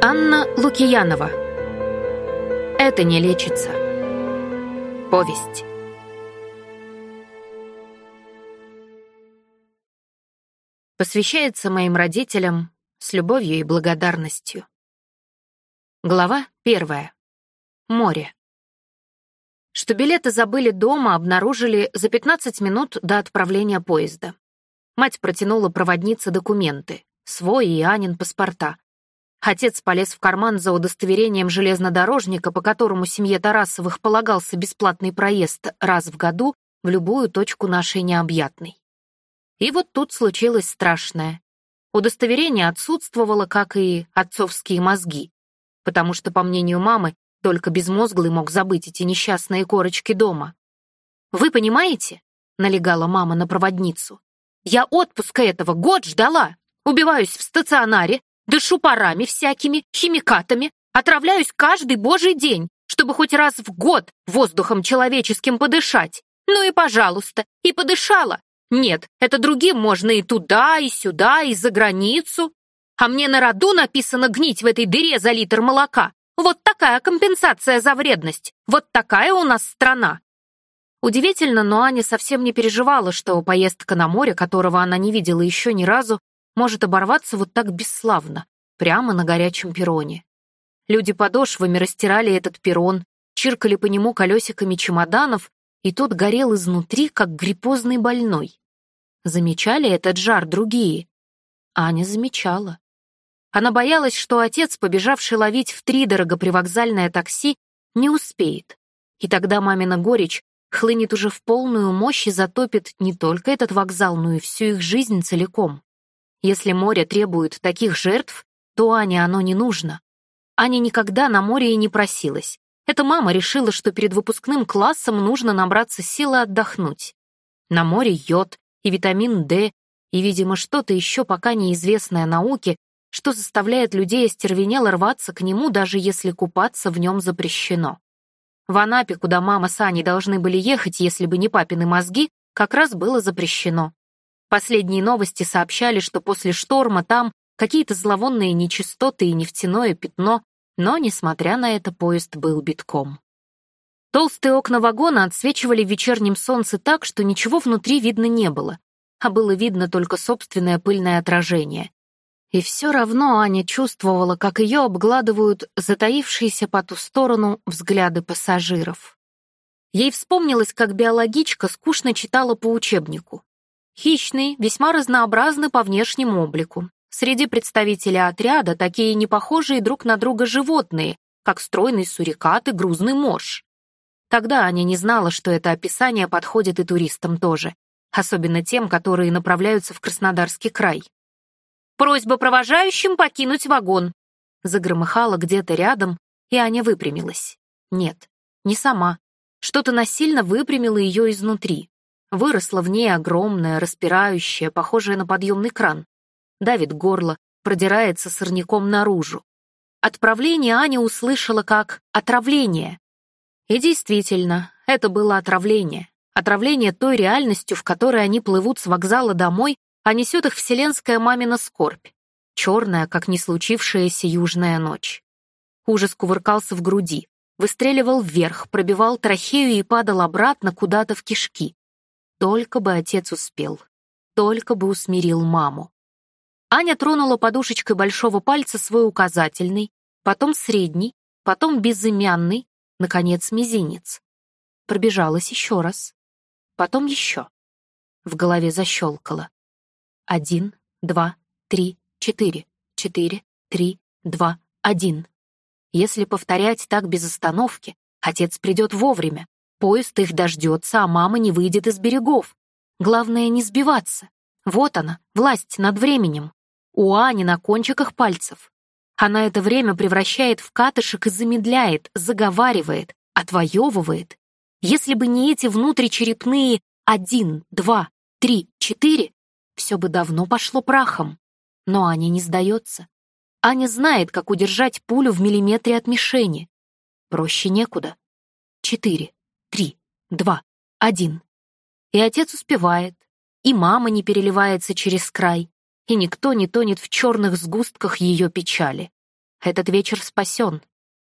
Анна Лукиянова. Это не лечится. Повесть. Посвящается моим родителям с любовью и благодарностью. Глава первая. Море. Что билеты забыли дома, обнаружили за 15 минут до отправления поезда. Мать протянула проводнице документы, свой и Анин паспорта. Отец полез в карман за удостоверением железнодорожника, по которому семье Тарасовых полагался бесплатный проезд раз в году в любую точку нашей необъятной. И вот тут случилось страшное. Удостоверение отсутствовало, как и отцовские мозги, потому что, по мнению мамы, только безмозглый мог забыть эти несчастные корочки дома. «Вы понимаете?» — налегала мама на проводницу. «Я отпуска этого год ждала. Убиваюсь в стационаре, Дышу парами всякими, химикатами, отравляюсь каждый божий день, чтобы хоть раз в год воздухом человеческим подышать. Ну и пожалуйста, и подышала. Нет, это другим можно и туда, и сюда, и за границу. А мне на роду написано гнить в этой дыре за литр молока. Вот такая компенсация за вредность. Вот такая у нас страна. Удивительно, но Аня совсем не переживала, что поездка на море, которого она не видела еще ни разу, может оборваться вот так бесславно, прямо на горячем перроне. Люди подошвами растирали этот перрон, чиркали по нему колесиками чемоданов, и тот горел изнутри, как гриппозный больной. Замечали этот жар другие? Аня замечала. Она боялась, что отец, побежавший ловить втридорого привокзальное такси, не успеет. И тогда мамина горечь хлынет уже в полную мощь и затопит не только этот вокзал, но и всю их жизнь целиком. Если море требует таких жертв, то Ане оно не нужно. Аня никогда на море и не просилась. Эта мама решила, что перед выпускным классом нужно набраться силы отдохнуть. На море йод и витамин D, и, видимо, что-то еще пока неизвестное науке, что заставляет людей остервенело рваться к нему, даже если купаться в нем запрещено. В Анапе, куда мама с Аней должны были ехать, если бы не папины мозги, как раз было запрещено. Последние новости сообщали, что после шторма там какие-то зловонные нечистоты и нефтяное пятно, но, несмотря на это, поезд был битком. Толстые окна вагона отсвечивали в вечернем солнце так, что ничего внутри видно не было, а было видно только собственное пыльное отражение. И все равно Аня чувствовала, как ее обгладывают затаившиеся по ту сторону взгляды пассажиров. Ей вспомнилось, как биологичка скучно читала по учебнику. Хищный, весьма разнообразны по внешнему облику. Среди представителей отряда такие непохожие друг на друга животные, как стройный сурикат и грузный морж. Тогда Аня не знала, что это описание подходит и туристам тоже, особенно тем, которые направляются в Краснодарский край. «Просьба провожающим покинуть вагон», загромыхала где-то рядом, и Аня выпрямилась. Нет, не сама. Что-то насильно выпрямило ее изнутри. Выросла в ней огромная, распирающая, похожая на подъемный кран. Давит горло, продирается сорняком наружу. Отправление Аня услышала как «отравление». И действительно, это было отравление. Отравление той реальностью, в которой они плывут с вокзала домой, а несет их вселенская мамина скорбь. Черная, как не случившаяся южная ночь. Ужас кувыркался в груди, выстреливал вверх, пробивал трахею и падал обратно куда-то в кишки. Только бы отец успел. Только бы усмирил маму. Аня тронула подушечкой большого пальца свой указательный, потом средний, потом безымянный, наконец мизинец. Пробежалась еще раз. Потом еще. В голове защелкало. Один, два, три, четыре, четыре, три, два, один. Если повторять так без остановки, отец придет вовремя, Поезд их дождется, а мама не выйдет из берегов. Главное не сбиваться. Вот она, власть над временем. У Ани на кончиках пальцев. Она это время превращает в катышек и замедляет, заговаривает, отвоевывает. Если бы не эти внутричерепные один, два, три, четыре, все бы давно пошло прахом. Но Аня не сдается. Аня знает, как удержать пулю в миллиметре от мишени. Проще некуда. Четыре три, два, один. И отец успевает, и мама не переливается через край, и никто не тонет в черных сгустках ее печали. Этот вечер спасен.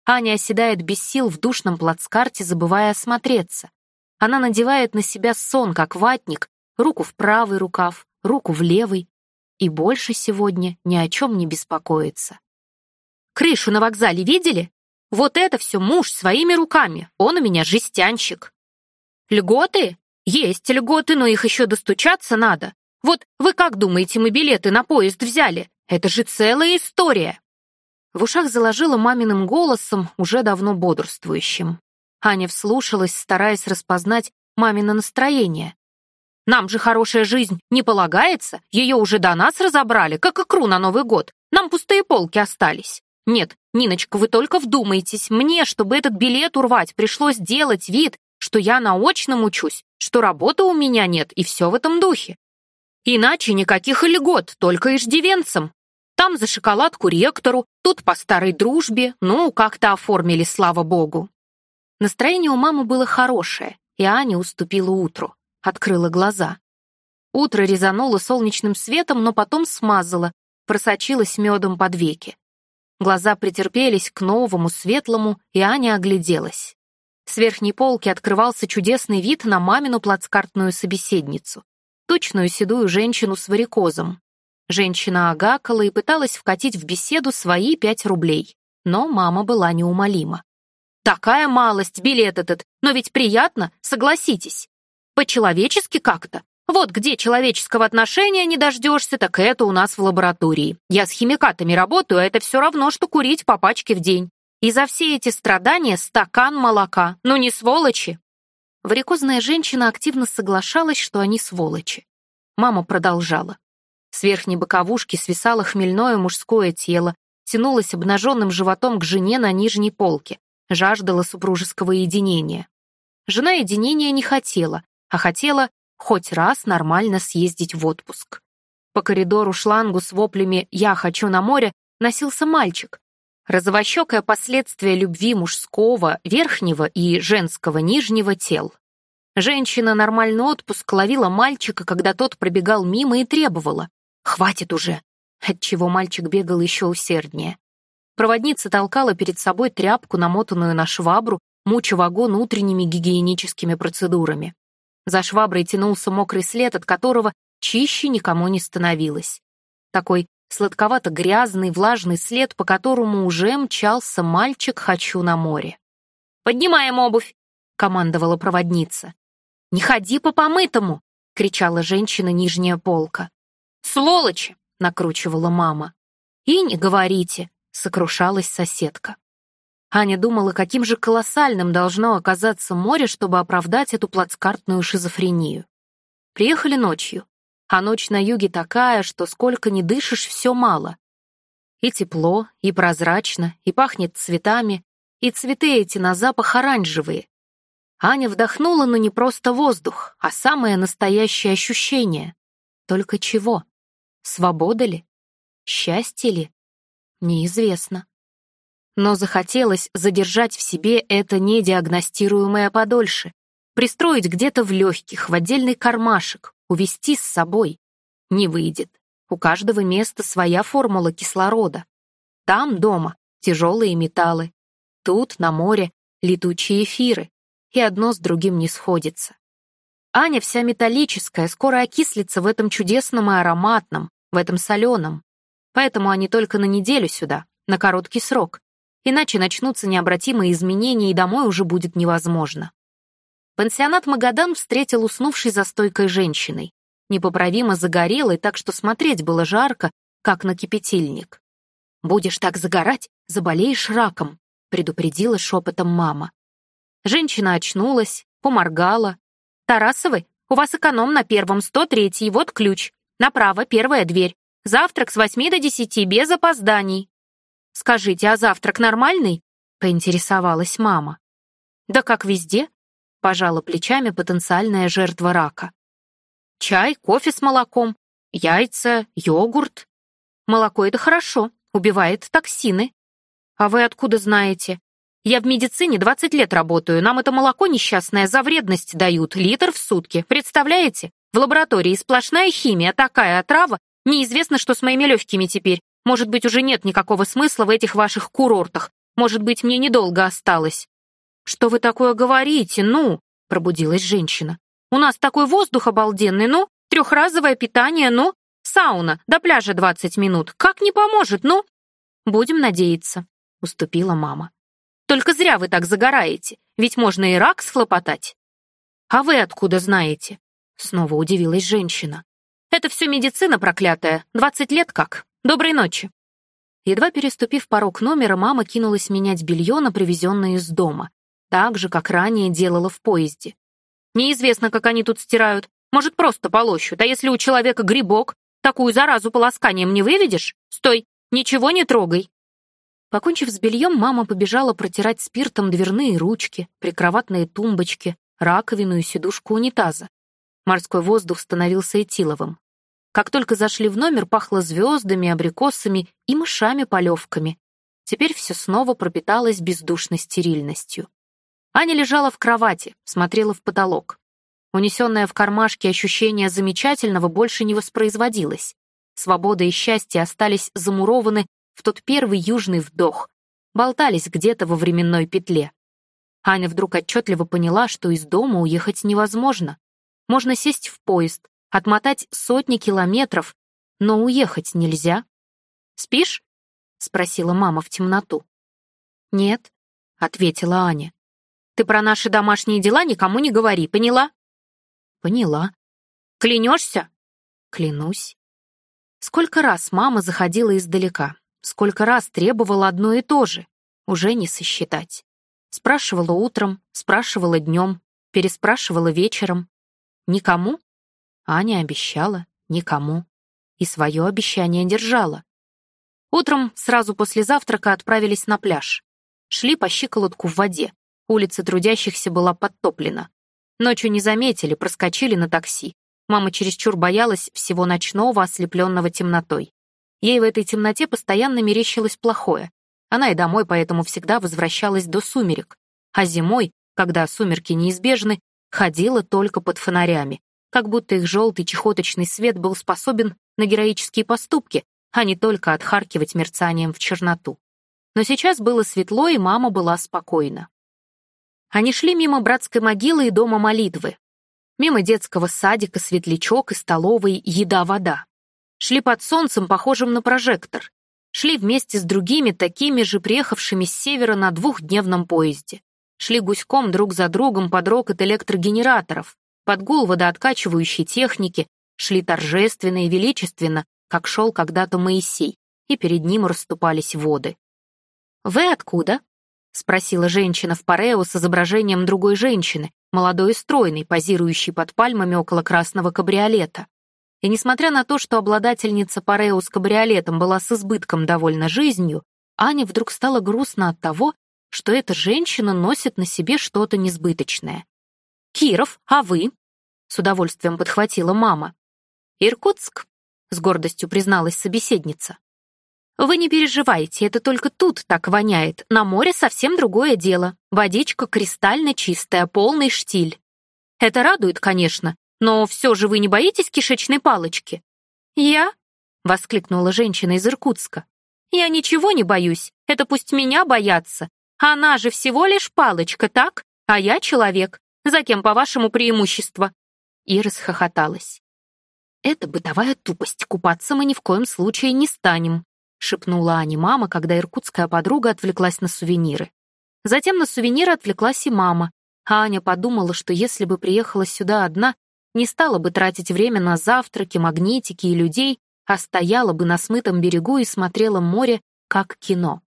Аня оседает без сил в душном плацкарте, забывая осмотреться. Она надевает на себя сон, как ватник, руку в правый рукав, руку в левый, и больше сегодня ни о чем не беспокоится. «Крышу на вокзале видели? Вот это все муж своими руками, он у меня жестянщик». «Льготы? Есть льготы, но их еще достучаться надо. Вот вы как думаете, мы билеты на поезд взяли? Это же целая история!» В ушах заложила маминым голосом, уже давно бодрствующим. Аня вслушалась, стараясь распознать мамино настроение. «Нам же хорошая жизнь не полагается, ее уже до нас разобрали, как икру на Новый год. Нам пустые полки остались. Нет, Ниночка, вы только вдумайтесь, мне, чтобы этот билет урвать, пришлось делать вид, что я на очном учусь, что работы у меня нет, и все в этом духе. Иначе никаких льгот, только иждивенцам. Там за шоколадку ректору, тут по старой дружбе, ну, как-то оформили, слава богу. Настроение у мамы было хорошее, и Аня уступила утру, открыла глаза. Утро резануло солнечным светом, но потом смазало, просочилось медом под веки. Глаза претерпелись к новому, светлому, и Аня огляделась. С верхней полки открывался чудесный вид на мамину плацкартную собеседницу, точную седую женщину с варикозом, Женщина агакала и пыталась вкатить в беседу свои пять рублей, но мама была неумолима. «Такая малость, билет этот, но ведь приятно, согласитесь. По-человечески как-то. Вот где человеческого отношения не дождешься, так это у нас в лаборатории. Я с химикатами работаю, а это все равно, что курить по пачке в день. И за все эти страдания стакан молока. Ну не сволочи!» Варикозная женщина активно соглашалась, что они сволочи. Мама продолжала. С верхней боковушки свисало хмельное мужское тело, тянулось обнаженным животом к жене на нижней полке, жаждала супружеского единения. Жена единения не хотела, а хотела хоть раз нормально съездить в отпуск. По коридору шлангу с воплями «Я хочу на море» носился мальчик. Розовощекое последствие любви мужского, верхнего и женского нижнего тел. Женщина нормальный отпуск ловила мальчика, когда тот пробегал мимо и требовала. «Хватит уже!» Отчего мальчик бегал еще усерднее. Проводница толкала перед собой тряпку, намотанную на швабру, муча вагон утренними гигиеническими процедурами. За шваброй тянулся мокрый след, от которого чище никому не становилось. Такой сладковато-грязный, влажный след, по которому уже мчался мальчик «Хочу на море». «Поднимаем обувь!» — командовала проводница. «Не ходи по помытому!» — кричала женщина нижняя полка. «Сволочи!» — накручивала мама. «И не говорите!» — сокрушалась соседка. Аня думала, каким же колоссальным должно оказаться море, чтобы оправдать эту плацкартную шизофрению. Приехали ночью, а ночь на юге такая, что сколько ни дышишь, все мало. И тепло, и прозрачно, и пахнет цветами, и цветы эти на запах оранжевые. Аня вдохнула, но не просто воздух, а самое настоящее ощущение. Только чего? Свобода ли? Счастье ли? Неизвестно. Но захотелось задержать в себе это недиагностируемое подольше, пристроить где-то в легких, в отдельный кармашек, увести с собой. Не выйдет. У каждого места своя формула кислорода. Там, дома, тяжелые металлы. Тут, на море, летучие эфиры. И одно с другим не сходится. Аня вся металлическая, скоро окислится в этом чудесном и ароматном, в этом соленом. Поэтому они только на неделю сюда, на короткий срок. Иначе начнутся необратимые изменения, и домой уже будет невозможно. Пансионат Магадан встретил уснувшей за стойкой женщиной, непоправимо загорелой, так что смотреть было жарко, как на кипятильник. «Будешь так загорать, заболеешь раком», — предупредила шепотом мама. Женщина очнулась, поморгала. «Тарасовы, у вас эконом на первом 103, вот ключ. Направо, первая дверь. Завтрак с восьми до десяти, без опозданий. Скажите, а завтрак нормальный? Поинтересовалась мама. Да как везде, пожала плечами потенциальная жертва рака. Чай, кофе с молоком, яйца, йогурт. Молоко — это хорошо, убивает токсины. А вы откуда знаете? Я в медицине 20 лет работаю, нам это молоко несчастное за вредность дают, литр в сутки, представляете? В лаборатории сплошная химия, такая отрава. Неизвестно, что с моими легкими теперь. Может быть, уже нет никакого смысла в этих ваших курортах. Может быть, мне недолго осталось». «Что вы такое говорите, ну?» — пробудилась женщина. «У нас такой воздух обалденный, ну, трехразовое питание, ну, сауна, до пляжа 20 минут. Как не поможет, ну?» «Будем надеяться», — уступила мама. «Только зря вы так загораете, ведь можно и рак схлопотать». «А вы откуда знаете?» — снова удивилась женщина. «Это все медицина проклятая, 20 лет как. Доброй ночи». Едва переступив порог номера, мама кинулась менять белье на привезенное из дома, так же, как ранее делала в поезде. Неизвестно, как они тут стирают. Может, просто полощут. А если у человека грибок, такую заразу полосканием не выведешь? Стой, ничего не трогай. Покончив с бельем, мама побежала протирать спиртом дверные ручки, прикроватные тумбочки, раковину и сидушку унитаза. Морской воздух становился этиловым. Как только зашли в номер, пахло звездами, абрикосами и мышами-полевками. Теперь все снова пропиталось бездушной стерильностью. Аня лежала в кровати, смотрела в потолок. Унесенное в кармашке ощущение замечательного больше не воспроизводилось. Свобода и счастье остались замурованы в тот первый южный вдох, болтались где-то во временной петле. Аня вдруг отчетливо поняла, что из дома уехать невозможно. Можно сесть в поезд, отмотать сотни километров, но уехать нельзя. «Спишь?» — спросила мама в темноту. «Нет», — ответила Аня. Ты про наши домашние дела никому не говори, поняла?» «Поняла». «Клянешься?» «Клянусь». Сколько раз мама заходила издалека, сколько раз требовала одно и то же, уже не сосчитать. Спрашивала утром, спрашивала днем, переспрашивала вечером. Никому? Аня обещала никому. И свое обещание держала. Утром, сразу после завтрака, отправились на пляж. Шли по щиколотку в воде. Улица трудящихся была подтоплена. Ночью не заметили, проскочили на такси. Мама чересчур боялась всего ночного, ослепленного темнотой. Ей в этой темноте постоянно мерещилось плохое. Она и домой поэтому всегда возвращалась до сумерек. А зимой, когда сумерки неизбежны, ходила только под фонарями, как будто их желтый чехоточный свет был способен на героические поступки, а не только отхаркивать мерцанием в черноту. Но сейчас было светло, и мама была спокойна. Они шли мимо братской могилы и дома молитвы, мимо детского садика, светлячок и столовой «Еда-вода». Шли под солнцем, похожим на прожектор. Шли вместе с другими, такими же приехавшими с севера на двухдневном поезде. Шли гуськом друг за другом под рокот электрогенераторов, под гул водооткачивающей техники, шли торжественно и величественно, как шел когда-то Моисей, и перед ним расступались воды. «Вы откуда?» — спросила женщина в парео с изображением другой женщины, молодой и стройной, позирующей под пальмами около красного кабриолета. И несмотря на то, что обладательница парео с кабриолетом была с избытком довольна жизнью, Ане вдруг стало грустно от того, что эта женщина носит на себе что-то несбыточное. «Киров, а вы?» — с удовольствием подхватила мама. «Иркутск», — с гордостью призналась собеседница. Вы не переживайте, это только тут так воняет. На море совсем другое дело. Водичка кристально чистая, полный штиль. Это радует, конечно, но все же вы не боитесь кишечной палочки? Я? Воскликнула женщина из Иркутска. Я ничего не боюсь, это пусть меня боятся. Она же всего лишь палочка, так? А я человек. За кем, по-вашему, преимущество?» И расхохоталась. «Это бытовая тупость, купаться мы ни в коем случае не станем», — шепнула Ане мама, когда иркутская подруга отвлеклась на сувениры. Затем на сувениры отвлеклась и мама, а Аня подумала, что если бы приехала сюда одна, не стала бы тратить время на завтраки, магнитики и людей, а стояла бы на смытом берегу и смотрела море, как кино.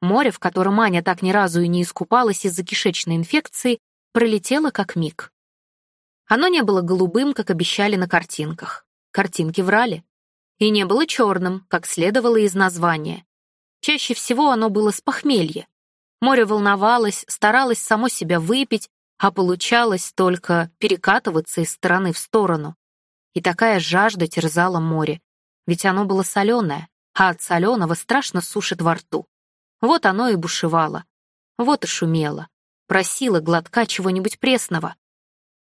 Море, в котором Аня так ни разу и не искупалась из-за кишечной инфекции, пролетело как миг. Оно не было голубым, как обещали на картинках. Картинки врали и не было черным, как следовало из названия. Чаще всего оно было с похмелья. Море волновалось, старалось само себя выпить, а получалось только перекатываться из стороны в сторону. И такая жажда терзала море, ведь оно было соленое, а от соленого страшно сушит во рту. Вот оно и бушевало, вот и шумело, просило глотка чего-нибудь пресного.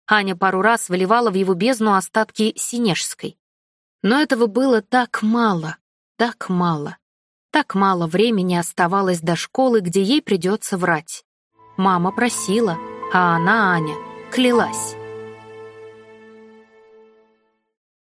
Аня пару раз выливала в его бездну остатки синежской. Но этого было так мало, так мало. Так мало времени оставалось до школы, где ей придется врать. Мама просила, а она, Аня, клялась.